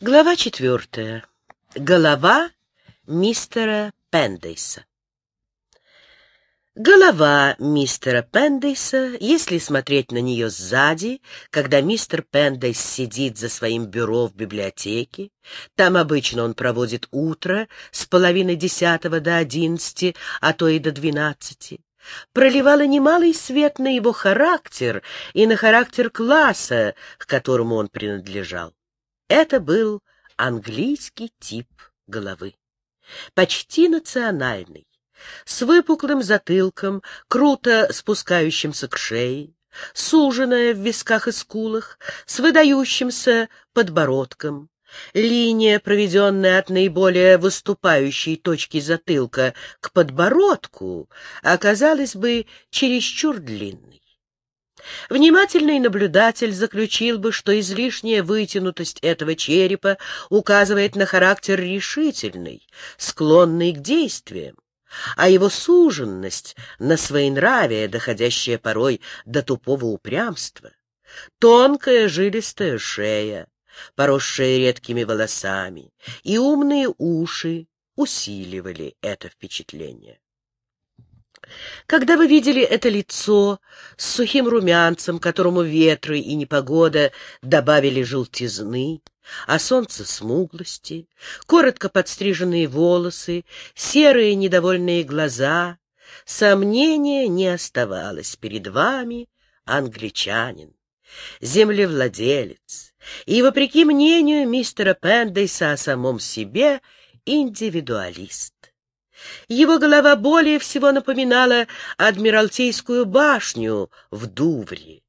Глава четвертая. Голова мистера Пендейса. Голова мистера Пендейса, если смотреть на нее сзади, когда мистер Пендейс сидит за своим бюро в библиотеке, там обычно он проводит утро с половины десятого до одиннадцати, а то и до двенадцати, проливала немалый свет на его характер и на характер класса, к которому он принадлежал. Это был английский тип головы, почти национальный, с выпуклым затылком, круто спускающимся к шее, суженная в висках и скулах, с выдающимся подбородком. Линия, проведенная от наиболее выступающей точки затылка к подбородку, оказалась бы чересчур длинной. Внимательный наблюдатель заключил бы, что излишняя вытянутость этого черепа указывает на характер решительный, склонный к действиям, а его суженность — на своенравие, доходящее порой до тупого упрямства. Тонкая жилистая шея, поросшая редкими волосами, и умные уши усиливали это впечатление. Когда вы видели это лицо с сухим румянцем, которому ветры и непогода добавили желтизны, а солнце смуглости, коротко подстриженные волосы, серые недовольные глаза, сомнения не оставалось перед вами, англичанин, землевладелец, и, вопреки мнению мистера Пендейса о самом себе, индивидуалист. Его голова более всего напоминала Адмиралтейскую башню в Дувре.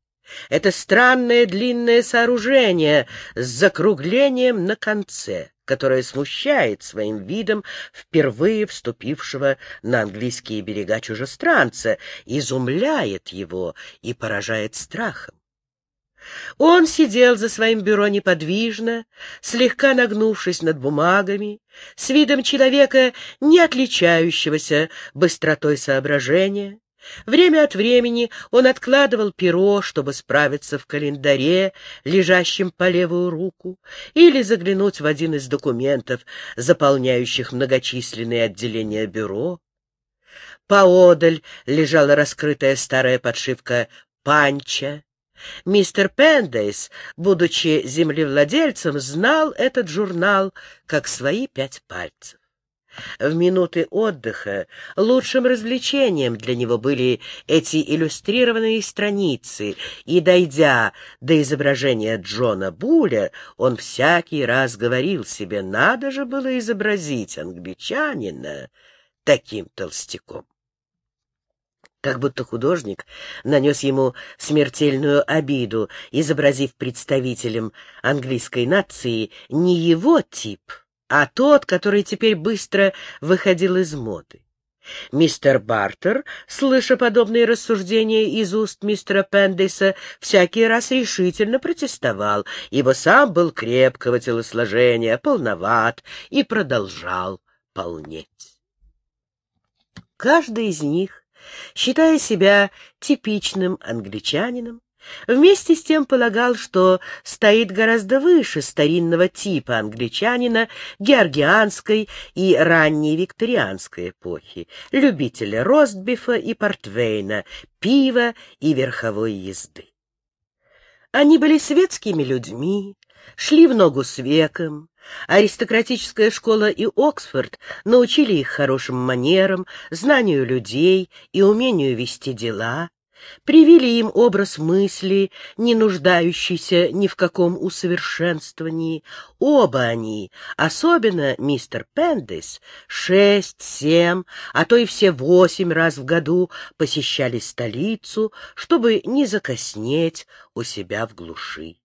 Это странное длинное сооружение с закруглением на конце, которое смущает своим видом впервые вступившего на английские берега чужестранца, изумляет его и поражает страхом. Он сидел за своим бюро неподвижно, слегка нагнувшись над бумагами, с видом человека, не отличающегося быстротой соображения. Время от времени он откладывал перо, чтобы справиться в календаре, лежащем по левую руку, или заглянуть в один из документов, заполняющих многочисленные отделения бюро. Поодаль лежала раскрытая старая подшивка «Панча», Мистер Пендейс, будучи землевладельцем, знал этот журнал как свои пять пальцев. В минуты отдыха лучшим развлечением для него были эти иллюстрированные страницы, и, дойдя до изображения Джона Буля, он всякий раз говорил себе, надо же было изобразить англичанина таким толстяком как будто художник нанес ему смертельную обиду, изобразив представителем английской нации не его тип, а тот, который теперь быстро выходил из моды. Мистер Бартер, слыша подобные рассуждения из уст мистера Пендейса, всякий раз решительно протестовал, ибо сам был крепкого телосложения, полноват и продолжал полнеть. Каждый из них считая себя типичным англичанином, вместе с тем полагал, что стоит гораздо выше старинного типа англичанина георгианской и ранней викторианской эпохи, любителя ростбифа и портвейна, пива и верховой езды. Они были светскими людьми, шли в ногу с веком, Аристократическая школа и Оксфорд научили их хорошим манерам, знанию людей и умению вести дела, привили им образ мысли, не нуждающийся ни в каком усовершенствовании. Оба они, особенно мистер Пендис, шесть, семь, а то и все восемь раз в году посещали столицу, чтобы не закоснеть у себя в глуши.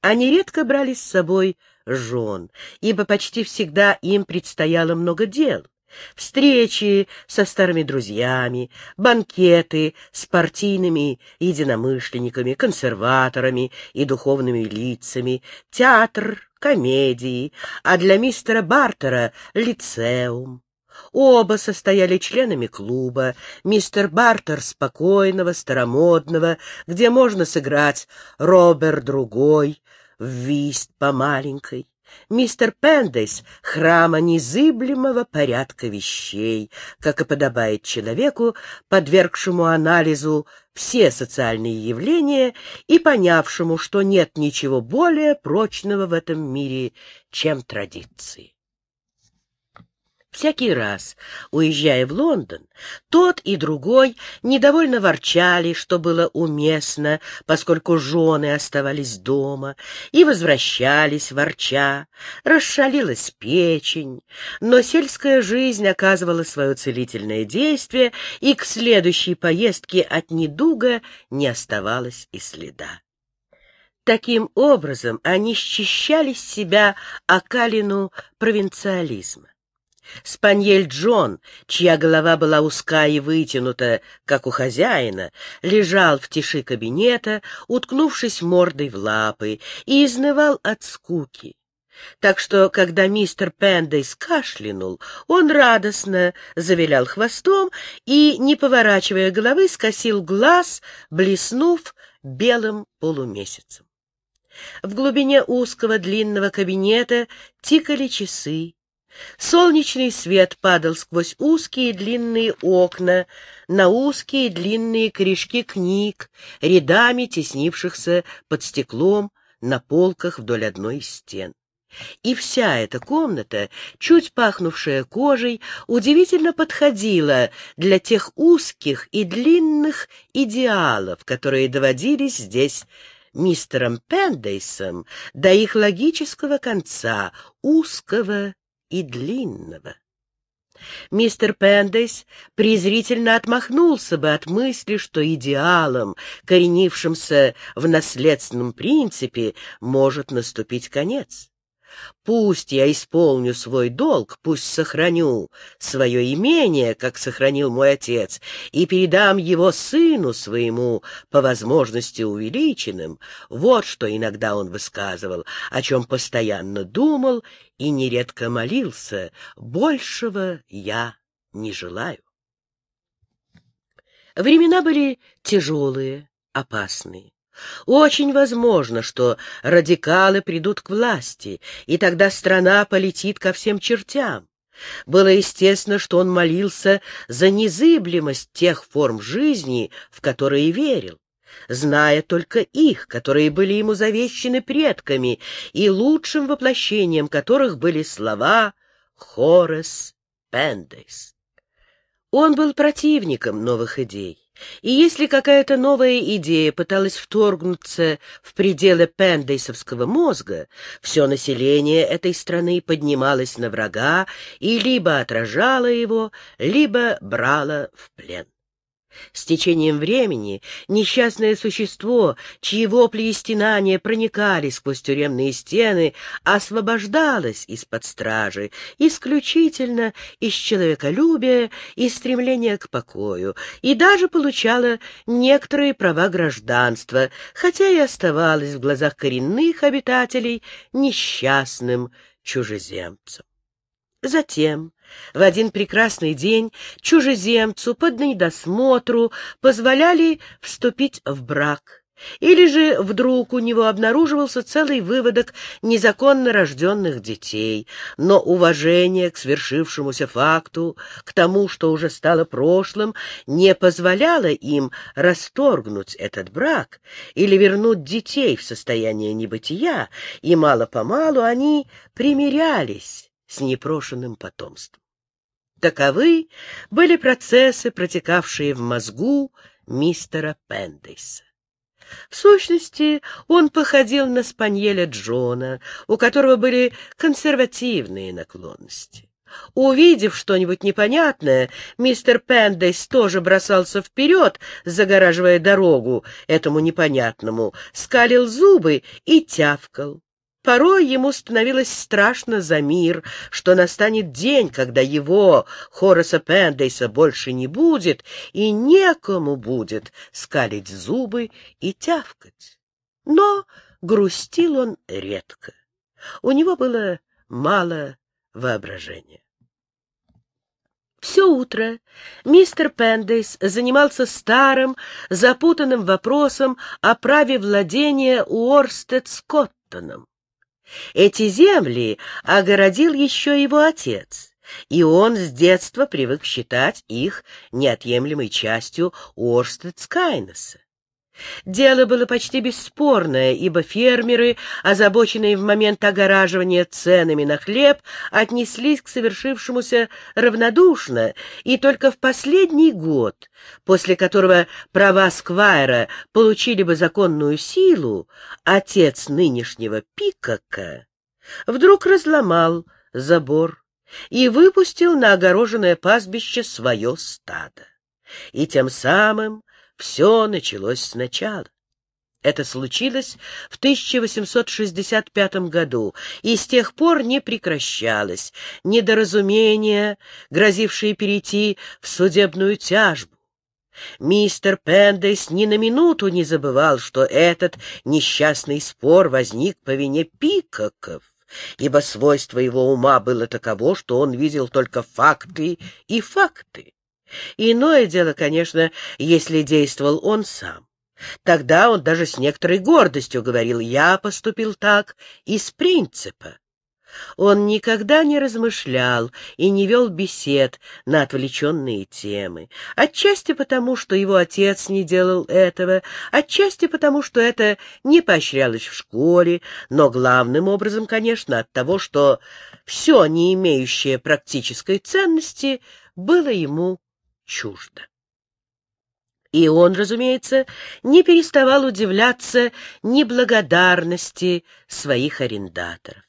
Они редко брали с собой жен, ибо почти всегда им предстояло много дел. Встречи со старыми друзьями, банкеты с партийными единомышленниками, консерваторами и духовными лицами, театр, комедии, а для мистера Бартера — лицеум. Оба состояли членами клуба, мистер Бартер спокойного, старомодного, где можно сыграть. Робер другой, в вист по маленькой, Мистер Пендейс — храма незыблемого порядка вещей, как и подобает человеку, подвергшему анализу все социальные явления и понявшему, что нет ничего более прочного в этом мире, чем традиции. Всякий раз, уезжая в Лондон, тот и другой недовольно ворчали, что было уместно, поскольку жены оставались дома, и возвращались ворча, расшалилась печень, но сельская жизнь оказывала свое целительное действие, и к следующей поездке от недуга не оставалось и следа. Таким образом они счищали с себя окалину провинциализма. Спаньель Джон, чья голова была узкая и вытянута, как у хозяина, лежал в тиши кабинета, уткнувшись мордой в лапы, и изнывал от скуки. Так что, когда мистер Пендейс кашлянул, он радостно завилял хвостом и, не поворачивая головы, скосил глаз, блеснув белым полумесяцем. В глубине узкого длинного кабинета тикали часы, Солнечный свет падал сквозь узкие длинные окна на узкие длинные корешки книг, рядами теснившихся под стеклом на полках вдоль одной из стен. И вся эта комната, чуть пахнувшая кожей, удивительно подходила для тех узких и длинных идеалов, которые доводились здесь мистером Пендейсом до их логического конца, узкого и длинного. Мистер Пендейс презрительно отмахнулся бы от мысли, что идеалом, коренившимся в наследственном принципе, может наступить конец. Пусть я исполню свой долг, пусть сохраню свое имение, как сохранил мой отец, и передам его сыну своему, по возможности увеличенным. Вот что иногда он высказывал, о чем постоянно думал и нередко молился. Большего я не желаю. Времена были тяжелые, опасные. Очень возможно, что радикалы придут к власти, и тогда страна полетит ко всем чертям. Было естественно, что он молился за незыблемость тех форм жизни, в которые верил, зная только их, которые были ему завещены предками, и лучшим воплощением которых были слова Хорес Пендейс. Он был противником новых идей. И если какая-то новая идея пыталась вторгнуться в пределы пендейсовского мозга, все население этой страны поднималось на врага и либо отражало его, либо брало в плен. С течением времени несчастное существо, чьи вопли и стенания проникали сквозь тюремные стены, освобождалось из-под стражи исключительно из человеколюбия и стремления к покою, и даже получало некоторые права гражданства, хотя и оставалось в глазах коренных обитателей несчастным чужеземцем. Затем, в один прекрасный день, чужеземцу под недосмотру позволяли вступить в брак. Или же вдруг у него обнаруживался целый выводок незаконно рожденных детей, но уважение к свершившемуся факту, к тому, что уже стало прошлым, не позволяло им расторгнуть этот брак или вернуть детей в состояние небытия, и мало-помалу они примирялись с непрошенным потомством. Таковы были процессы, протекавшие в мозгу мистера Пендейса. В сущности, он походил на спаньеля Джона, у которого были консервативные наклонности. Увидев что-нибудь непонятное, мистер Пендейс тоже бросался вперед, загораживая дорогу этому непонятному, скалил зубы и тявкал. Порой ему становилось страшно за мир, что настанет день, когда его, Хораса Пендейса, больше не будет, и некому будет скалить зубы и тявкать. Но грустил он редко. У него было мало воображения. Все утро мистер Пендейс занимался старым, запутанным вопросом о праве владения Уорстед-Скоттоном. Эти земли огородил еще его отец, и он с детства привык считать их неотъемлемой частью Орстед-Скайнеса. Дело было почти бесспорное, ибо фермеры, озабоченные в момент огораживания ценами на хлеб, отнеслись к совершившемуся равнодушно, и только в последний год, после которого права Сквайра получили бы законную силу, отец нынешнего Пикака вдруг разломал забор и выпустил на огороженное пастбище свое стадо. И тем самым все началось сначала. Это случилось в 1865 году, и с тех пор не прекращалось недоразумения, грозившие перейти в судебную тяжбу. Мистер Пендейс ни на минуту не забывал, что этот несчастный спор возник по вине Пикаков, ибо свойство его ума было таково, что он видел только факты и факты. Иное дело, конечно, если действовал он сам. Тогда он даже с некоторой гордостью говорил «я поступил так из принципа». Он никогда не размышлял и не вел бесед на отвлеченные темы. Отчасти потому, что его отец не делал этого, отчасти потому, что это не поощрялось в школе, но главным образом, конечно, от того, что все, не имеющее практической ценности, было ему чуждо. И он, разумеется, не переставал удивляться неблагодарности своих арендаторов.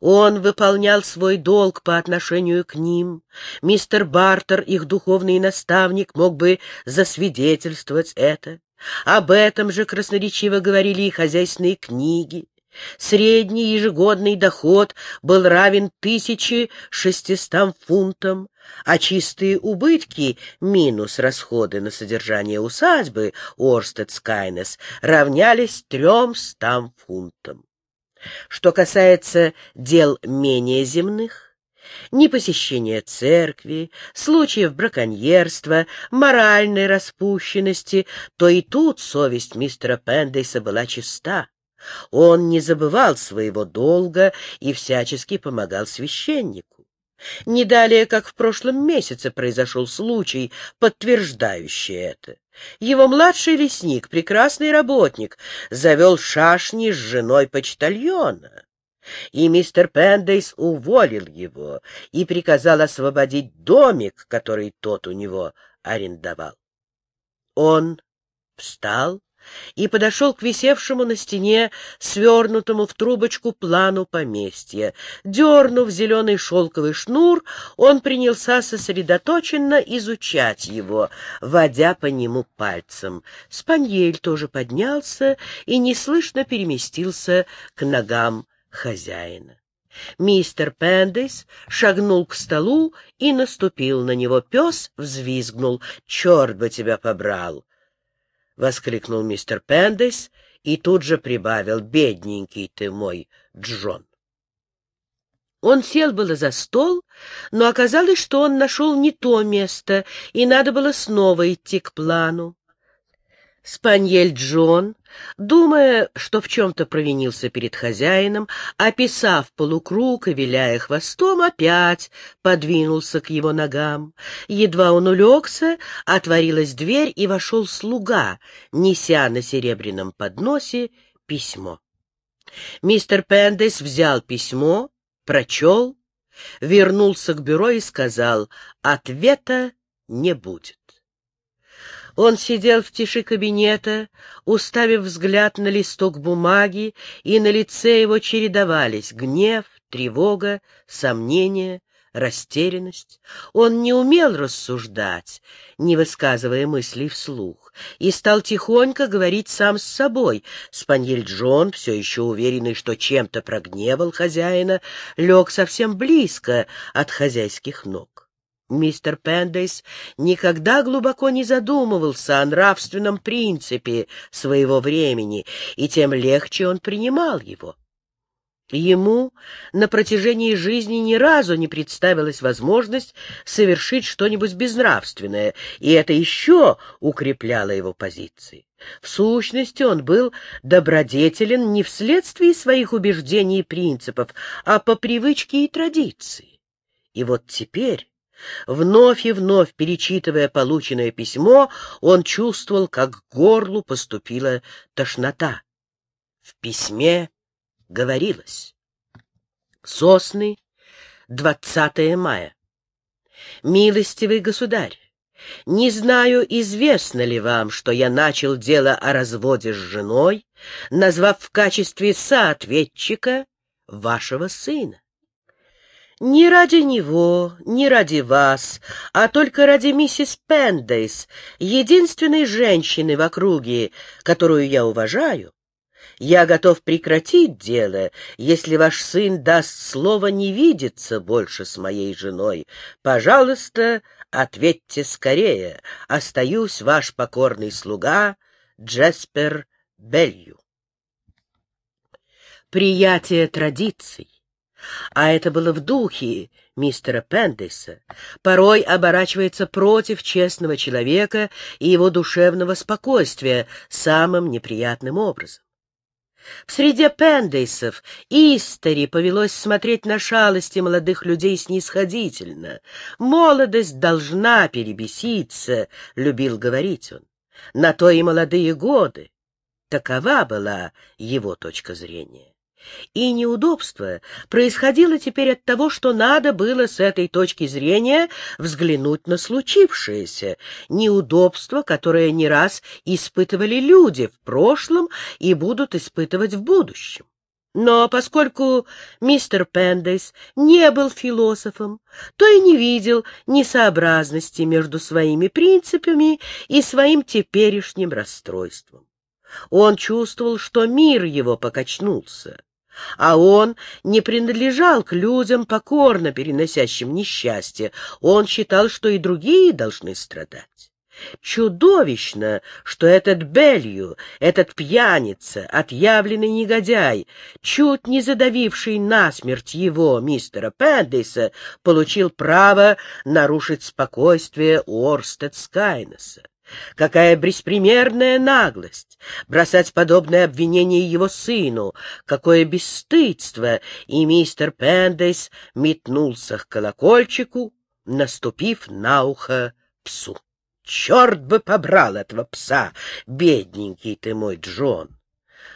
Он выполнял свой долг по отношению к ним. Мистер Бартер, их духовный наставник, мог бы засвидетельствовать это. Об этом же красноречиво говорили и хозяйственные книги. Средний ежегодный доход был равен 1600 фунтам, а чистые убытки минус расходы на содержание усадьбы Орстед-Скайнес равнялись 300 фунтам. Что касается дел менее земных, ни посещения церкви, случаев браконьерства, моральной распущенности, то и тут совесть мистера Пендейса была чиста. Он не забывал своего долга и всячески помогал священнику. Не далее, как в прошлом месяце, произошел случай, подтверждающий это. Его младший лесник, прекрасный работник, завел шашни с женой почтальона. И мистер Пендейс уволил его и приказал освободить домик, который тот у него арендовал. Он встал и подошел к висевшему на стене, свернутому в трубочку плану поместья. Дернув зеленый шелковый шнур, он принялся сосредоточенно изучать его, водя по нему пальцем. Спаньель тоже поднялся и неслышно переместился к ногам хозяина. Мистер Пендейс шагнул к столу и наступил на него. Пес взвизгнул. «Черт бы тебя побрал!» — воскликнул мистер Пендес и тут же прибавил «Бедненький ты мой, Джон». Он сел было за стол, но оказалось, что он нашел не то место, и надо было снова идти к плану. Спаньель Джон, думая, что в чем-то провинился перед хозяином, описав полукруг и виляя хвостом, опять подвинулся к его ногам. Едва он улегся, отворилась дверь, и вошел слуга, неся на серебряном подносе письмо. Мистер Пендес взял письмо, прочел, вернулся к бюро и сказал, «Ответа не будет». Он сидел в тиши кабинета, уставив взгляд на листок бумаги, и на лице его чередовались гнев, тревога, сомнение, растерянность. Он не умел рассуждать, не высказывая мыслей вслух, и стал тихонько говорить сам с собой. Спаньель Джон, все еще уверенный, что чем-то прогневал хозяина, лег совсем близко от хозяйских ног. Мистер Пендейс никогда глубоко не задумывался о нравственном принципе своего времени, и тем легче он принимал его. Ему на протяжении жизни ни разу не представилась возможность совершить что-нибудь безнравственное, и это еще укрепляло его позиции. В сущности, он был добродетелен не вследствие своих убеждений и принципов, а по привычке и традиции. И вот теперь, вновь и вновь перечитывая полученное письмо, он чувствовал, как к горлу поступила тошнота. В письме говорилось. Сосны, 20 мая. Милостивый государь, не знаю, известно ли вам, что я начал дело о разводе с женой, назвав в качестве соответчика вашего сына. Не ради него, не ради вас, а только ради миссис Пендейс, единственной женщины в округе, которую я уважаю, я готов прекратить дело, если ваш сын даст слово не видеться больше с моей женой. Пожалуйста, ответьте скорее. Остаюсь ваш покорный слуга Джеспер Белью. Приятие традиций а это было в духе мистера Пендиса, порой оборачивается против честного человека и его душевного спокойствия самым неприятным образом. В среде пендейсов Истори повелось смотреть на шалости молодых людей снисходительно. «Молодость должна перебеситься», — любил говорить он. «На то и молодые годы». Такова была его точка зрения. И неудобство происходило теперь от того, что надо было с этой точки зрения взглянуть на случившееся, неудобство, которое не раз испытывали люди в прошлом и будут испытывать в будущем. Но поскольку мистер Пендейс не был философом, то и не видел несообразности между своими принципами и своим теперешним расстройством. Он чувствовал, что мир его покачнулся а он не принадлежал к людям, покорно переносящим несчастье. Он считал, что и другие должны страдать. Чудовищно, что этот Белью, этот пьяница, отъявленный негодяй, чуть не задавивший насмерть его, мистера Пендейса, получил право нарушить спокойствие Уорстед Скайнеса. Какая беспримерная наглость! Бросать подобное обвинение его сыну! Какое бесстыдство! И мистер Пендейс метнулся к колокольчику, наступив на ухо псу. Черт бы побрал этого пса, бедненький ты мой Джон!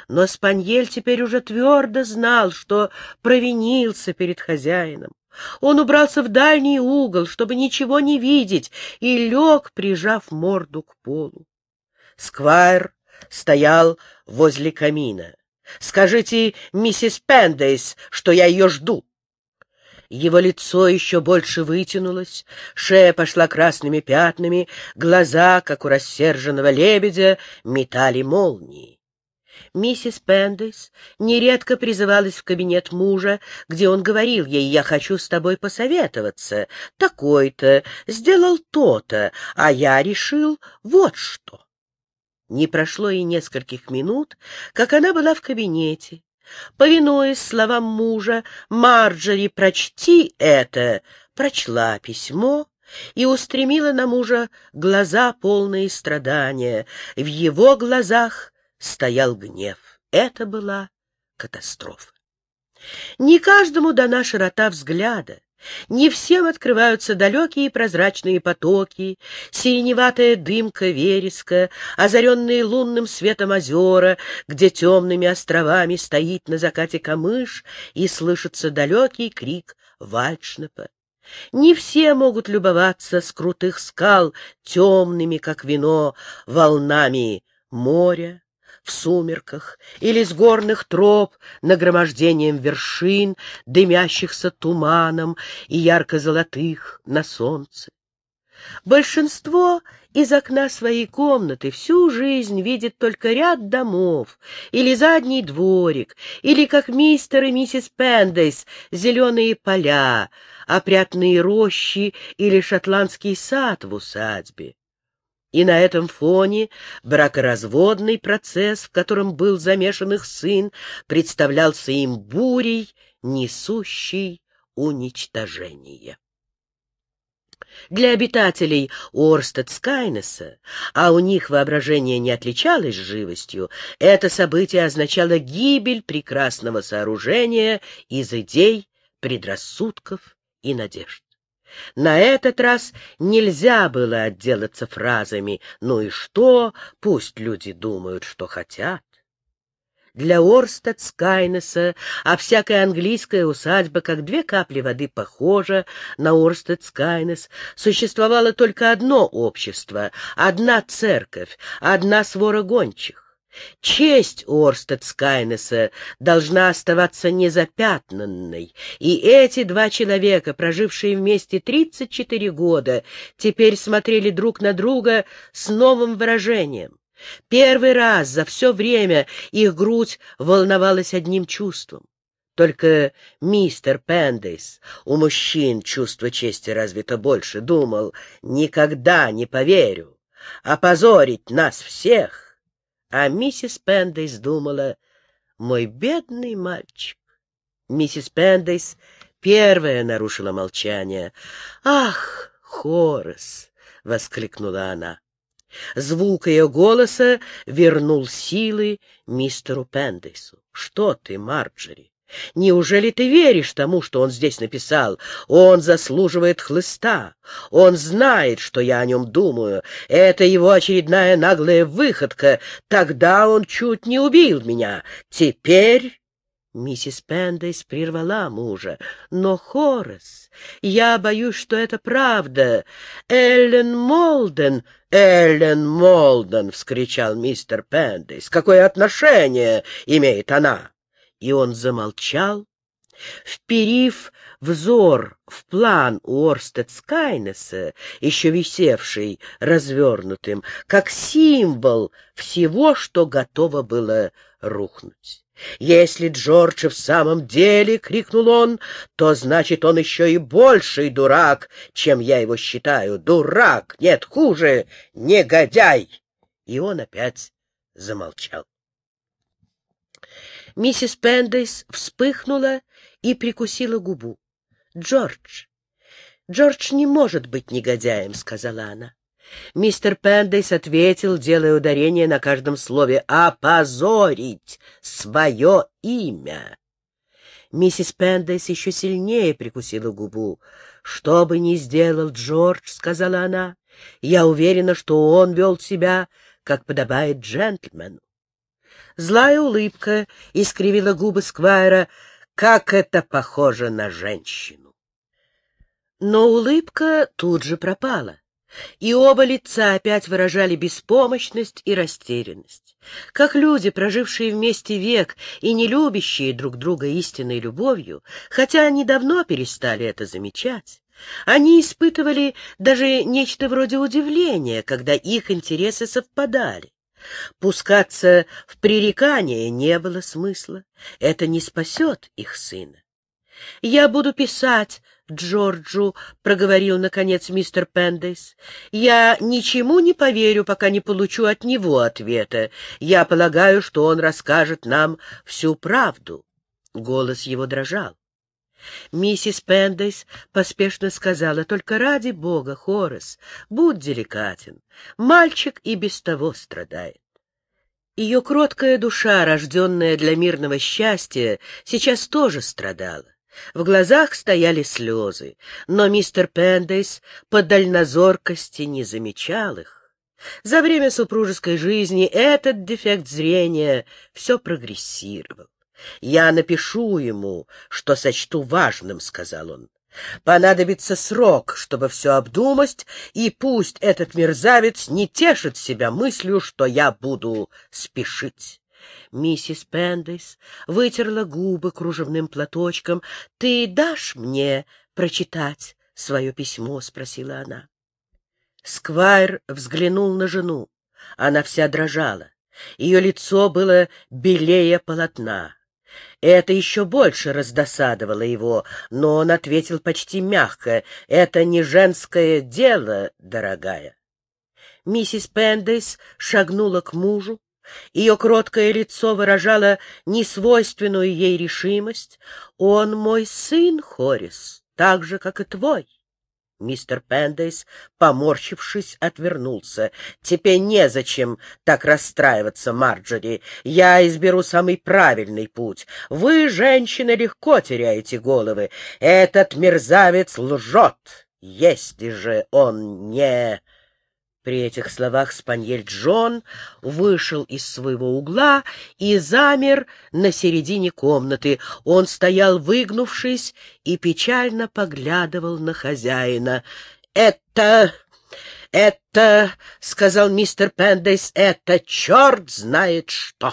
Но Спаньель теперь уже твердо знал, что провинился перед хозяином. Он убрался в дальний угол, чтобы ничего не видеть, и лег, прижав морду к полу. Сквайр стоял возле камина. «Скажите миссис Пендейс, что я ее жду». Его лицо еще больше вытянулось, шея пошла красными пятнами, глаза, как у рассерженного лебедя, метали молнии. Миссис Пендес нередко призывалась в кабинет мужа, где он говорил ей, «Я хочу с тобой посоветоваться. Такой-то, сделал то-то, а я решил вот что». Не прошло и нескольких минут, как она была в кабинете. Повинуясь словам мужа, «Марджори, прочти это!» прочла письмо и устремила на мужа глаза полные страдания. В его глазах стоял гнев. Это была катастрофа. Не каждому дана широта взгляда, не всем открываются далекие прозрачные потоки, сиреневатая дымка вереска, озаренные лунным светом озера, где темными островами стоит на закате камыш и слышится далекий крик вальшнепа. Не все могут любоваться с крутых скал темными, как вино, волнами моря, в сумерках или с горных троп нагромождением вершин, дымящихся туманом и ярко-золотых на солнце. Большинство из окна своей комнаты всю жизнь видит только ряд домов, или задний дворик, или, как мистер и миссис Пендейс, зеленые поля, опрятные рощи или шотландский сад в усадьбе. И на этом фоне бракоразводный процесс, в котором был замешан их сын, представлялся им бурей, несущей уничтожение. Для обитателей Орстед-Скайнеса, а у них воображение не отличалось живостью, это событие означало гибель прекрасного сооружения из идей, предрассудков и надежд. На этот раз нельзя было отделаться фразами «ну и что, пусть люди думают, что хотят». Для Орстед Скайнеса, а всякая английская усадьба, как две капли воды, похожа на Орстед Скайнес, существовало только одно общество, одна церковь, одна свора гончих. Честь Орстед Скайнеса должна оставаться незапятнанной, и эти два человека, прожившие вместе 34 года, теперь смотрели друг на друга с новым выражением. Первый раз за все время их грудь волновалась одним чувством. Только мистер Пендейс, у мужчин чувство чести развито больше, думал, никогда не поверю, опозорить нас всех а миссис Пендейс думала, мой бедный мальчик. Миссис Пендейс первая нарушила молчание. «Ах, Хорас!» — воскликнула она. Звук ее голоса вернул силы мистеру Пендейсу. «Что ты, Марджери? Неужели ты веришь тому, что он здесь написал? Он заслуживает хлыста. Он знает, что я о нем думаю. Это его очередная наглая выходка. Тогда он чуть не убил меня. Теперь... Миссис Пендейс прервала мужа. «Но, Хорас, я боюсь, что это правда. Эллен Молден...» «Эллен Молден!» — вскричал мистер Пендейс. «Какое отношение имеет она?» И он замолчал, вперив взор в план Уорстед Скайнеса, еще висевший развернутым, как символ всего, что готово было рухнуть. «Если Джордж в самом деле, — крикнул он, — то значит, он еще и больший дурак, чем я его считаю. Дурак! Нет, хуже! Негодяй!» И он опять замолчал. Миссис Пендейс вспыхнула и прикусила губу. «Джордж! Джордж не может быть негодяем», — сказала она. Мистер Пендейс ответил, делая ударение на каждом слове, «опозорить свое имя». Миссис Пендейс еще сильнее прикусила губу. «Что бы ни сделал Джордж», — сказала она, — «я уверена, что он вел себя, как подобает джентльмену. Злая улыбка искривила губы Сквайра. Как это похоже на женщину! Но улыбка тут же пропала, и оба лица опять выражали беспомощность и растерянность. Как люди, прожившие вместе век и не любящие друг друга истинной любовью, хотя они давно перестали это замечать, они испытывали даже нечто вроде удивления, когда их интересы совпадали. Пускаться в пререкание не было смысла. Это не спасет их сына. — Я буду писать Джорджу, — проговорил, наконец, мистер Пендейс. — Я ничему не поверю, пока не получу от него ответа. Я полагаю, что он расскажет нам всю правду. Голос его дрожал. Миссис Пендейс поспешно сказала, «Только ради бога, Хорас, будь деликатен. Мальчик и без того страдает». Ее кроткая душа, рожденная для мирного счастья, сейчас тоже страдала. В глазах стояли слезы, но мистер Пендейс по дальнозоркости не замечал их. За время супружеской жизни этот дефект зрения все прогрессировал. «Я напишу ему, что сочту важным», — сказал он. «Понадобится срок, чтобы все обдумать, и пусть этот мерзавец не тешит себя мыслью, что я буду спешить». Миссис Пендейс вытерла губы кружевным платочком. «Ты дашь мне прочитать свое письмо?» — спросила она. Сквайр взглянул на жену. Она вся дрожала. Ее лицо было белее полотна. Это еще больше раздосадовало его, но он ответил почти мягко. «Это не женское дело, дорогая». Миссис Пендейс шагнула к мужу. Ее кроткое лицо выражало несвойственную ей решимость. «Он мой сын, Хорис, так же, как и твой. Мистер Пендейс, поморщившись, отвернулся. «Тебе незачем так расстраиваться, Марджори. Я изберу самый правильный путь. Вы, женщины, легко теряете головы. Этот мерзавец лжет, если же он не...» При этих словах Спаньель Джон вышел из своего угла и замер на середине комнаты. Он стоял выгнувшись и печально поглядывал на хозяина. «Это... это...» — сказал мистер Пендейс. «Это черт знает что!»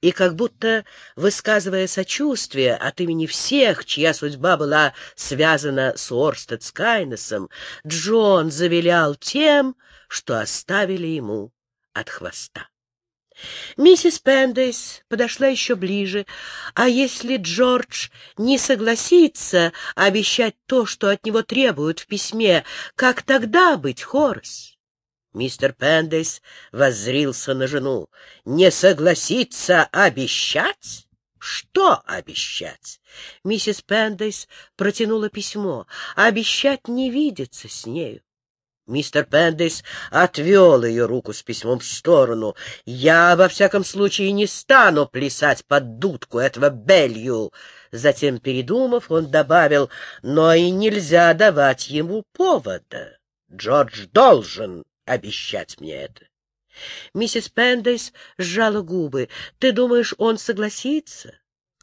И как будто, высказывая сочувствие от имени всех, чья судьба была связана с Орстед Скайнесом, Джон завилял тем, что оставили ему от хвоста. Миссис Пендейс подошла еще ближе. А если Джордж не согласится обещать то, что от него требуют в письме, как тогда быть, Хорс? Мистер Пендейс воззрился на жену. «Не согласиться обещать?» «Что обещать?» Миссис Пендейс протянула письмо. «Обещать не видеться с нею». Мистер Пендейс отвел ее руку с письмом в сторону. «Я, во всяком случае, не стану плясать под дудку этого Белью!» Затем, передумав, он добавил, «Но и нельзя давать ему повода. Джордж должен обещать мне это. Миссис Пендейс сжала губы. Ты думаешь, он согласится?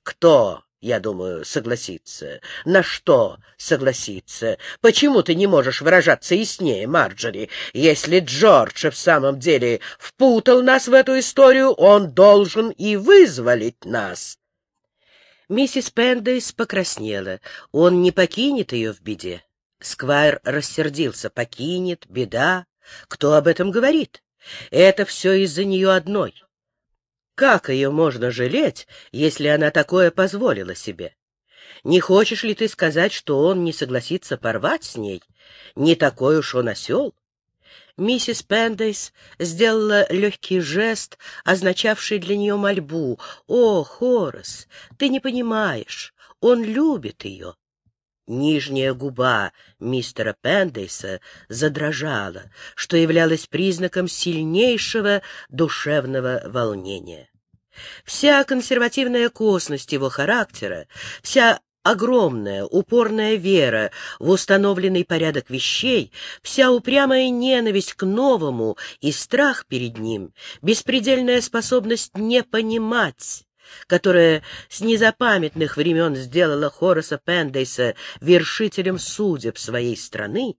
Кто, я думаю, согласится? На что согласится? Почему ты не можешь выражаться яснее, Марджори? Если Джордж в самом деле впутал нас в эту историю, он должен и вызволить нас. Миссис Пендейс покраснела. Он не покинет ее в беде. Сквайр рассердился. Покинет, беда. Кто об этом говорит? Это все из-за нее одной. Как ее можно жалеть, если она такое позволила себе? Не хочешь ли ты сказать, что он не согласится порвать с ней? Не такой уж он осел. Миссис Пендейс сделала легкий жест, означавший для нее мольбу. «О, Хорас, ты не понимаешь, он любит ее. Нижняя губа мистера Пендейса задрожала, что являлось признаком сильнейшего душевного волнения. Вся консервативная косность его характера, вся огромная, упорная вера в установленный порядок вещей, вся упрямая ненависть к новому и страх перед ним, беспредельная способность не понимать, которая с незапамятных времен сделала Хораса Пендейса вершителем судеб своей страны,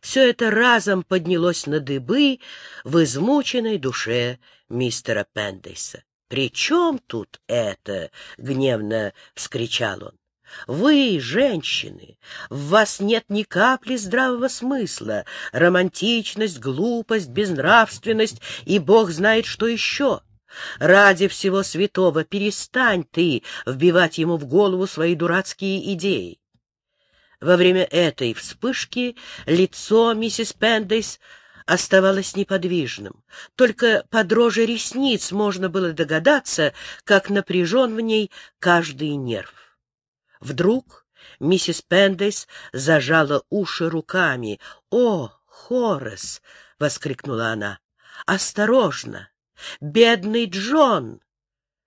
все это разом поднялось на дыбы в измученной душе мистера Пендейса. «При чем тут это?» — гневно вскричал он. «Вы, женщины, в вас нет ни капли здравого смысла, романтичность, глупость, безнравственность и бог знает что еще. Ради всего святого перестань ты вбивать ему в голову свои дурацкие идеи. Во время этой вспышки лицо миссис Пендейс оставалось неподвижным. Только по дрожи ресниц можно было догадаться, как напряжен в ней каждый нерв. Вдруг миссис Пендейс зажала уши руками. «О, Хорес!» — воскликнула она. «Осторожно! Бедный Джон!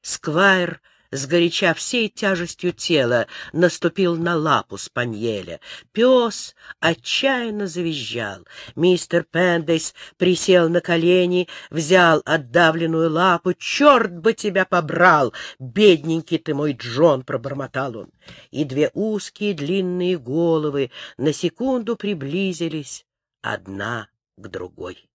Сквайр, сгоряча всей тяжестью тела, наступил на лапу Спаньеля. Пес отчаянно завизжал. Мистер Пендейс присел на колени, взял отдавленную лапу. «Черт бы тебя побрал! Бедненький ты мой Джон!» — пробормотал он. И две узкие длинные головы на секунду приблизились одна к другой.